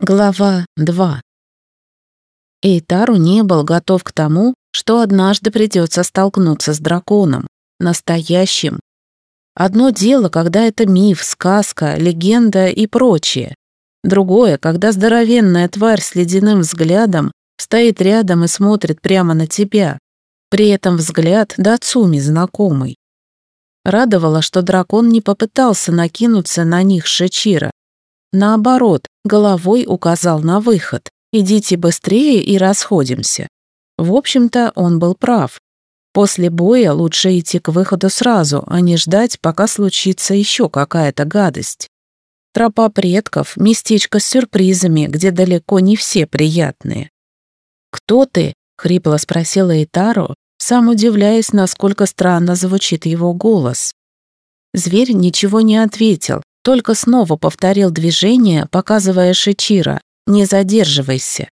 Глава 2 Эйтару не был готов к тому, что однажды придется столкнуться с драконом, настоящим. Одно дело, когда это миф, сказка, легенда и прочее. Другое, когда здоровенная тварь с ледяным взглядом стоит рядом и смотрит прямо на тебя. При этом взгляд Дацуми знакомый. Радовало, что дракон не попытался накинуться на них Шичира, Наоборот, головой указал на выход. «Идите быстрее и расходимся». В общем-то, он был прав. После боя лучше идти к выходу сразу, а не ждать, пока случится еще какая-то гадость. Тропа предков — местечко с сюрпризами, где далеко не все приятные. «Кто ты?» — хрипло спросила Итару, сам удивляясь, насколько странно звучит его голос. Зверь ничего не ответил, только снова повторил движение, показывая Шичира «Не задерживайся».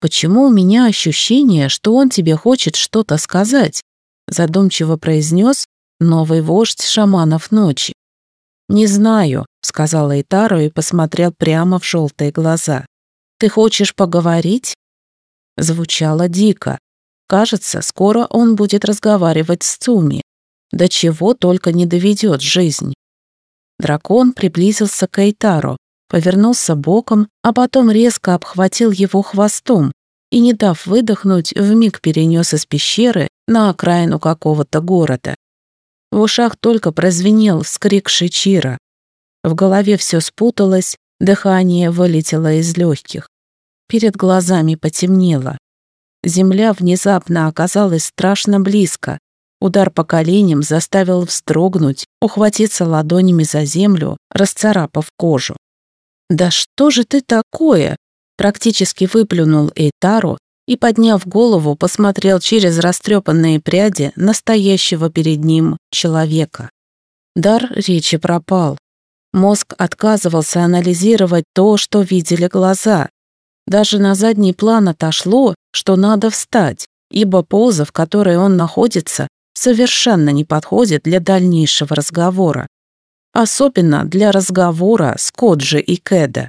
«Почему у меня ощущение, что он тебе хочет что-то сказать?» задумчиво произнес новый вождь шаманов ночи. «Не знаю», — сказала Итару и посмотрел прямо в желтые глаза. «Ты хочешь поговорить?» Звучало дико. Кажется, скоро он будет разговаривать с Цуми. До чего только не доведет жизнь. Дракон приблизился к Эйтару, повернулся боком, а потом резко обхватил его хвостом и, не дав выдохнуть, вмиг перенес из пещеры на окраину какого-то города. В ушах только прозвенел вскрик Шичира. В голове все спуталось, дыхание вылетело из легких. Перед глазами потемнело. Земля внезапно оказалась страшно близко, Удар по коленям заставил вздрогнуть, ухватиться ладонями за землю, расцарапав кожу. «Да что же ты такое?» Практически выплюнул Эйтару и, подняв голову, посмотрел через растрепанные пряди настоящего перед ним человека. Дар речи пропал. Мозг отказывался анализировать то, что видели глаза. Даже на задний план отошло, что надо встать, ибо поза, в которой он находится, совершенно не подходит для дальнейшего разговора. Особенно для разговора с Коджи и Кэда.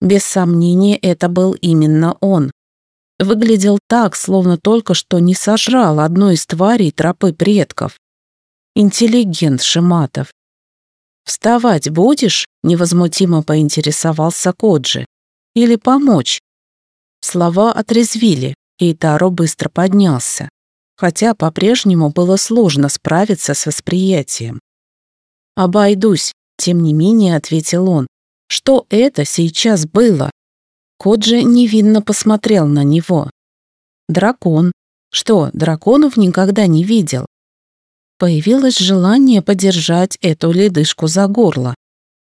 Без сомнения, это был именно он. Выглядел так, словно только что не сожрал одну из тварей тропы предков. Интеллигент Шиматов. «Вставать будешь?» — невозмутимо поинтересовался Коджи. «Или помочь?» Слова отрезвили, и Таро быстро поднялся хотя по-прежнему было сложно справиться с восприятием. «Обойдусь», — тем не менее ответил он. «Что это сейчас было?» Коджи невинно посмотрел на него. «Дракон. Что, драконов никогда не видел?» Появилось желание подержать эту ледышку за горло.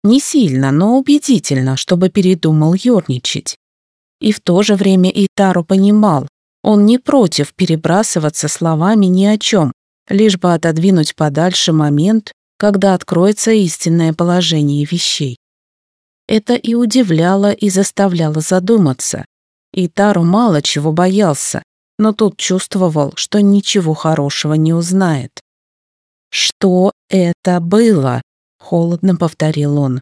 Не сильно, но убедительно, чтобы передумал ерничать. И в то же время Итару понимал, он не против перебрасываться словами ни о чем, лишь бы отодвинуть подальше момент, когда откроется истинное положение вещей. Это и удивляло, и заставляло задуматься. И Тару мало чего боялся, но тут чувствовал, что ничего хорошего не узнает. «Что это было?» — холодно повторил он.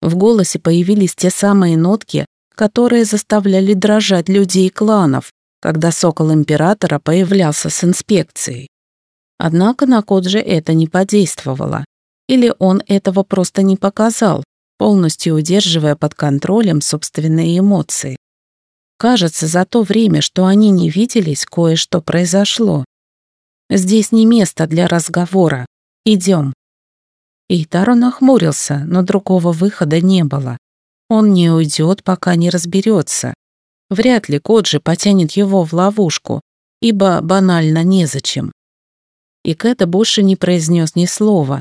В голосе появились те самые нотки, которые заставляли дрожать людей кланов, когда сокол императора появлялся с инспекцией. Однако на Коджи это не подействовало. Или он этого просто не показал, полностью удерживая под контролем собственные эмоции. Кажется, за то время, что они не виделись, кое-что произошло. Здесь не место для разговора. Идем. Итаро нахмурился, но другого выхода не было. Он не уйдет, пока не разберется. Вряд ли Коджи потянет его в ловушку, ибо банально незачем. И Кэта больше не произнес ни слова,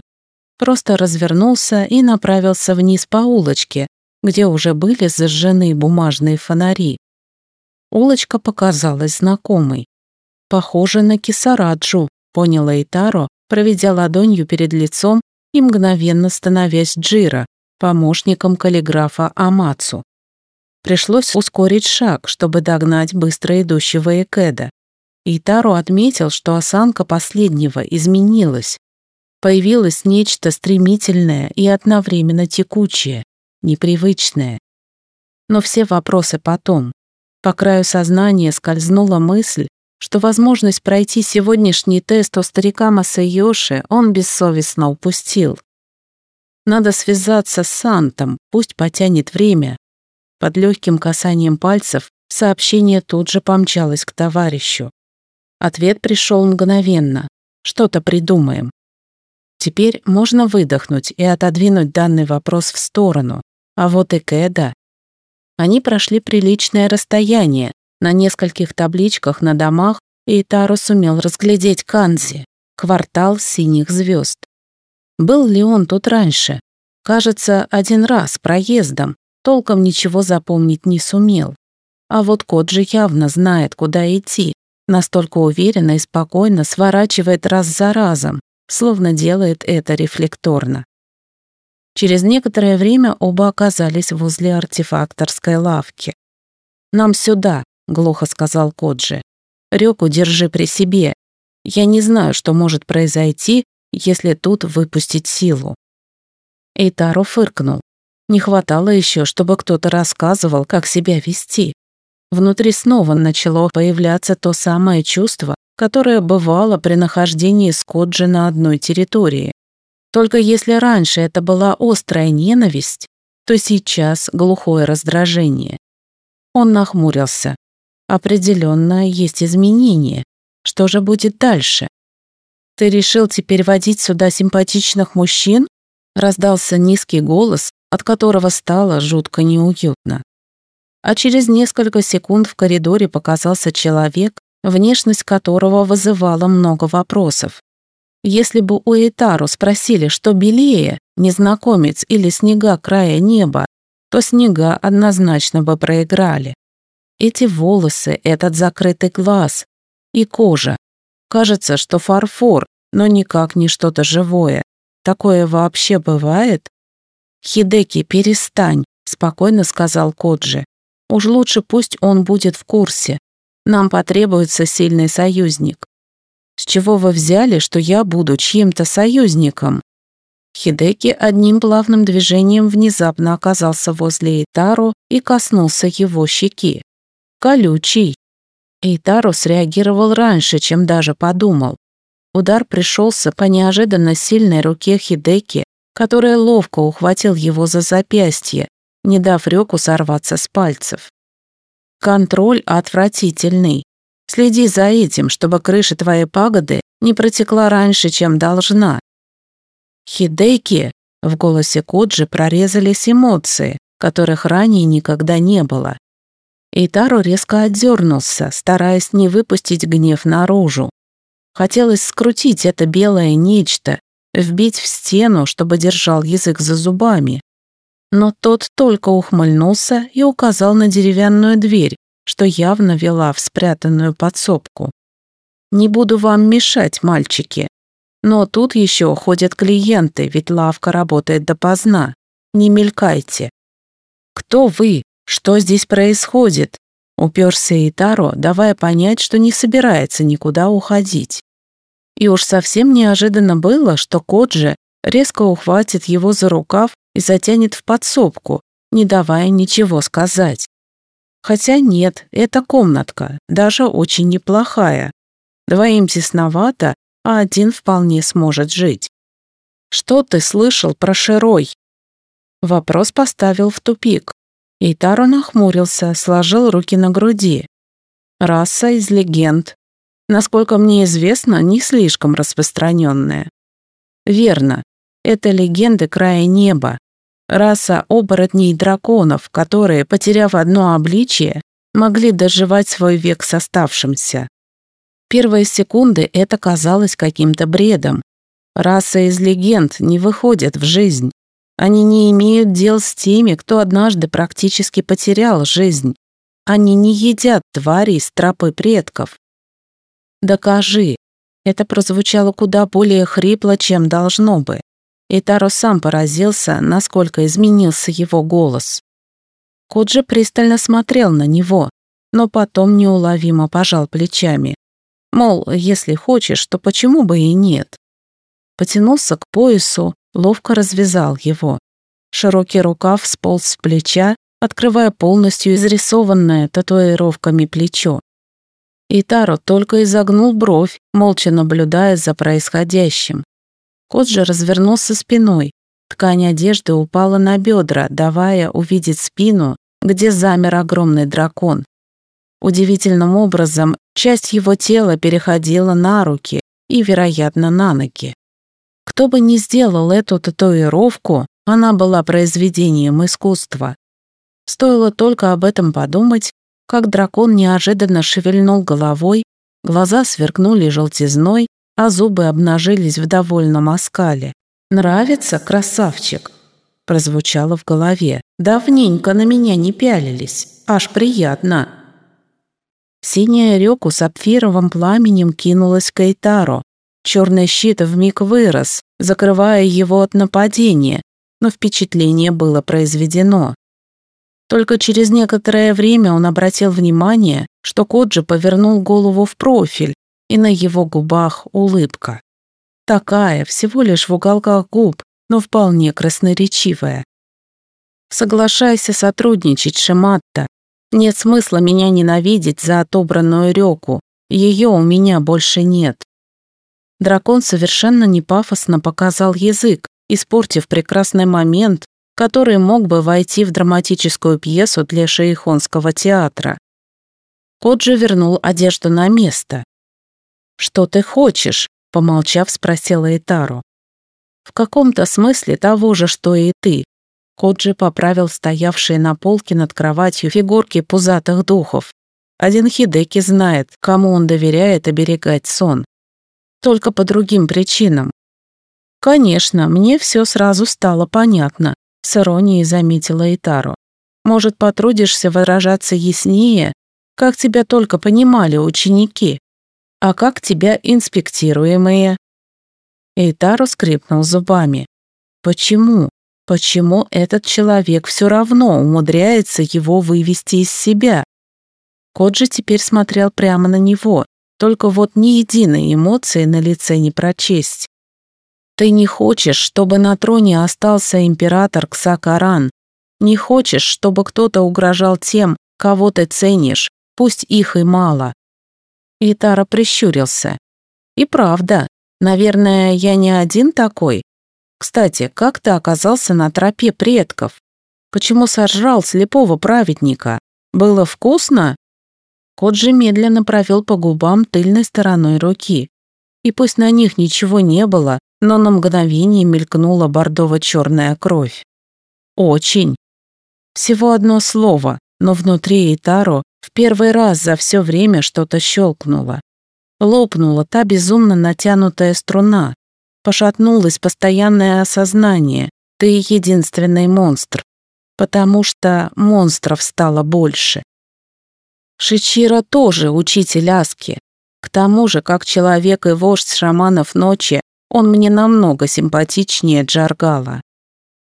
просто развернулся и направился вниз по улочке, где уже были зажжены бумажные фонари. Улочка показалась знакомой. Похоже на Кисараджу, поняла Итаро, проведя ладонью перед лицом и мгновенно становясь Джира, помощником каллиграфа Амацу. Пришлось ускорить шаг, чтобы догнать быстро идущего Экеда. И Таро отметил, что осанка последнего изменилась. Появилось нечто стремительное и одновременно текучее, непривычное. Но все вопросы потом. По краю сознания скользнула мысль, что возможность пройти сегодняшний тест у старика Масайоши он бессовестно упустил. Надо связаться с Сантом, пусть потянет время. Под легким касанием пальцев сообщение тут же помчалось к товарищу. Ответ пришел мгновенно. Что-то придумаем. Теперь можно выдохнуть и отодвинуть данный вопрос в сторону. А вот и Кэда. Они прошли приличное расстояние. На нескольких табличках на домах и Таро сумел разглядеть Канзи, квартал синих звезд. Был ли он тут раньше? Кажется, один раз, проездом, толком ничего запомнить не сумел. А вот кот же явно знает, куда идти, настолько уверенно и спокойно сворачивает раз за разом, словно делает это рефлекторно. Через некоторое время оба оказались возле артефакторской лавки. «Нам сюда», — глухо сказал Коджи. «Рёку держи при себе. Я не знаю, что может произойти, если тут выпустить силу». Эйтаро фыркнул. Не хватало еще, чтобы кто-то рассказывал, как себя вести. Внутри снова начало появляться то самое чувство, которое бывало при нахождении Скоджи на одной территории. Только если раньше это была острая ненависть, то сейчас глухое раздражение. Он нахмурился. Определенно есть изменения. Что же будет дальше? Ты решил теперь водить сюда симпатичных мужчин? Раздался низкий голос, от которого стало жутко неуютно. А через несколько секунд в коридоре показался человек, внешность которого вызывала много вопросов. Если бы у Эйтару спросили, что белее, незнакомец или снега края неба, то снега однозначно бы проиграли. Эти волосы, этот закрытый глаз и кожа. Кажется, что фарфор, но никак не что-то живое. Такое вообще бывает? «Хидеки, перестань», — спокойно сказал Коджи. «Уж лучше пусть он будет в курсе. Нам потребуется сильный союзник». «С чего вы взяли, что я буду чьим-то союзником?» Хидеки одним плавным движением внезапно оказался возле Итару и коснулся его щеки. «Колючий». Итару среагировал раньше, чем даже подумал. Удар пришелся по неожиданно сильной руке Хидеки, которая ловко ухватил его за запястье, не дав Рёку сорваться с пальцев. Контроль отвратительный. Следи за этим, чтобы крыша твоей пагоды не протекла раньше, чем должна. Хидейки, в голосе Коджи прорезались эмоции, которых ранее никогда не было. Итаро резко отдернулся, стараясь не выпустить гнев наружу. Хотелось скрутить это белое нечто, вбить в стену, чтобы держал язык за зубами. Но тот только ухмыльнулся и указал на деревянную дверь, что явно вела в спрятанную подсобку. «Не буду вам мешать, мальчики. Но тут еще ходят клиенты, ведь лавка работает допоздна. Не мелькайте». «Кто вы? Что здесь происходит?» Уперся Итаро, давая понять, что не собирается никуда уходить. И уж совсем неожиданно было, что Коджи резко ухватит его за рукав и затянет в подсобку, не давая ничего сказать. Хотя нет, эта комнатка, даже очень неплохая. Двоим тесновато, а один вполне сможет жить. Что ты слышал про Широй? Вопрос поставил в тупик. Итаро нахмурился, сложил руки на груди. Раса из легенд. Насколько мне известно, не слишком распространенная. Верно, это легенды края неба, Раса оборотней драконов, которые, потеряв одно обличие, могли доживать свой век с оставшимся. Первые секунды это казалось каким-то бредом. Раса из легенд не выходит в жизнь. Они не имеют дел с теми, кто однажды практически потерял жизнь. Они не едят тварей с тропы предков. «Докажи». Это прозвучало куда более хрипло, чем должно бы и Таро сам поразился, насколько изменился его голос. Коджи пристально смотрел на него, но потом неуловимо пожал плечами. Мол, если хочешь, то почему бы и нет? Потянулся к поясу, ловко развязал его. Широкий рукав сполз с плеча, открывая полностью изрисованное татуировками плечо. Итаро только изогнул бровь, молча наблюдая за происходящим. Кот же развернулся спиной. Ткань одежды упала на бедра, давая увидеть спину, где замер огромный дракон. Удивительным образом часть его тела переходила на руки и, вероятно, на ноги. Кто бы ни сделал эту татуировку, она была произведением искусства. Стоило только об этом подумать, как дракон неожиданно шевельнул головой, глаза сверкнули желтизной, а зубы обнажились в довольном оскале. «Нравится, красавчик?» прозвучало в голове. «Давненько на меня не пялились. Аж приятно». Синяя реку с апфировым пламенем кинулась к Эйтару. Черный щит вмиг вырос, закрывая его от нападения, но впечатление было произведено. Только через некоторое время он обратил внимание, что Коджи повернул голову в профиль, и на его губах улыбка. Такая, всего лишь в уголках губ, но вполне красноречивая. Соглашайся сотрудничать, Шематта. Нет смысла меня ненавидеть за отобранную реку. Ее у меня больше нет. Дракон совершенно не пафосно показал язык, испортив прекрасный момент, который мог бы войти в драматическую пьесу для шейхонского театра. Кот же вернул одежду на место. «Что ты хочешь?» — помолчав, спросила Итару. «В каком-то смысле того же, что и ты». Коджи поправил стоявшие на полке над кроватью фигурки пузатых духов. Один Хидеки знает, кому он доверяет оберегать сон. Только по другим причинам. Конечно, мне все сразу стало понятно, с иронией заметила Итару. Может, потрудишься выражаться яснее, как тебя только понимали ученики? а как тебя инспектируемые?» Эйтару скрипнул зубами. «Почему? Почему этот человек все равно умудряется его вывести из себя?» Кот же теперь смотрел прямо на него, только вот ни единой эмоции на лице не прочесть. «Ты не хочешь, чтобы на троне остался император Ксакаран. Не хочешь, чтобы кто-то угрожал тем, кого ты ценишь, пусть их и мало. Итара прищурился. «И правда, наверное, я не один такой. Кстати, как ты оказался на тропе предков? Почему сожрал слепого праведника? Было вкусно?» Кот же медленно провел по губам тыльной стороной руки. И пусть на них ничего не было, но на мгновение мелькнула бордово-черная кровь. «Очень». Всего одно слово, но внутри Итару в первый раз за все время что-то щелкнуло. Лопнула та безумно натянутая струна. Пошатнулось постоянное осознание. Ты единственный монстр. Потому что монстров стало больше. Шичиро тоже учитель Аски. К тому же, как человек и вождь шаманов ночи, он мне намного симпатичнее Джаргала.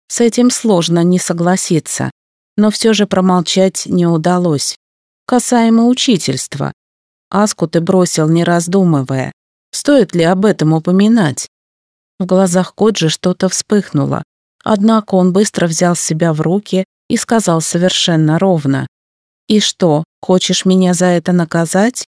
С этим сложно не согласиться, но все же промолчать не удалось. Касаемо учительства. Аску ты бросил, не раздумывая. Стоит ли об этом упоминать? В глазах Коджи что-то вспыхнуло. Однако он быстро взял себя в руки и сказал совершенно ровно. «И что, хочешь меня за это наказать?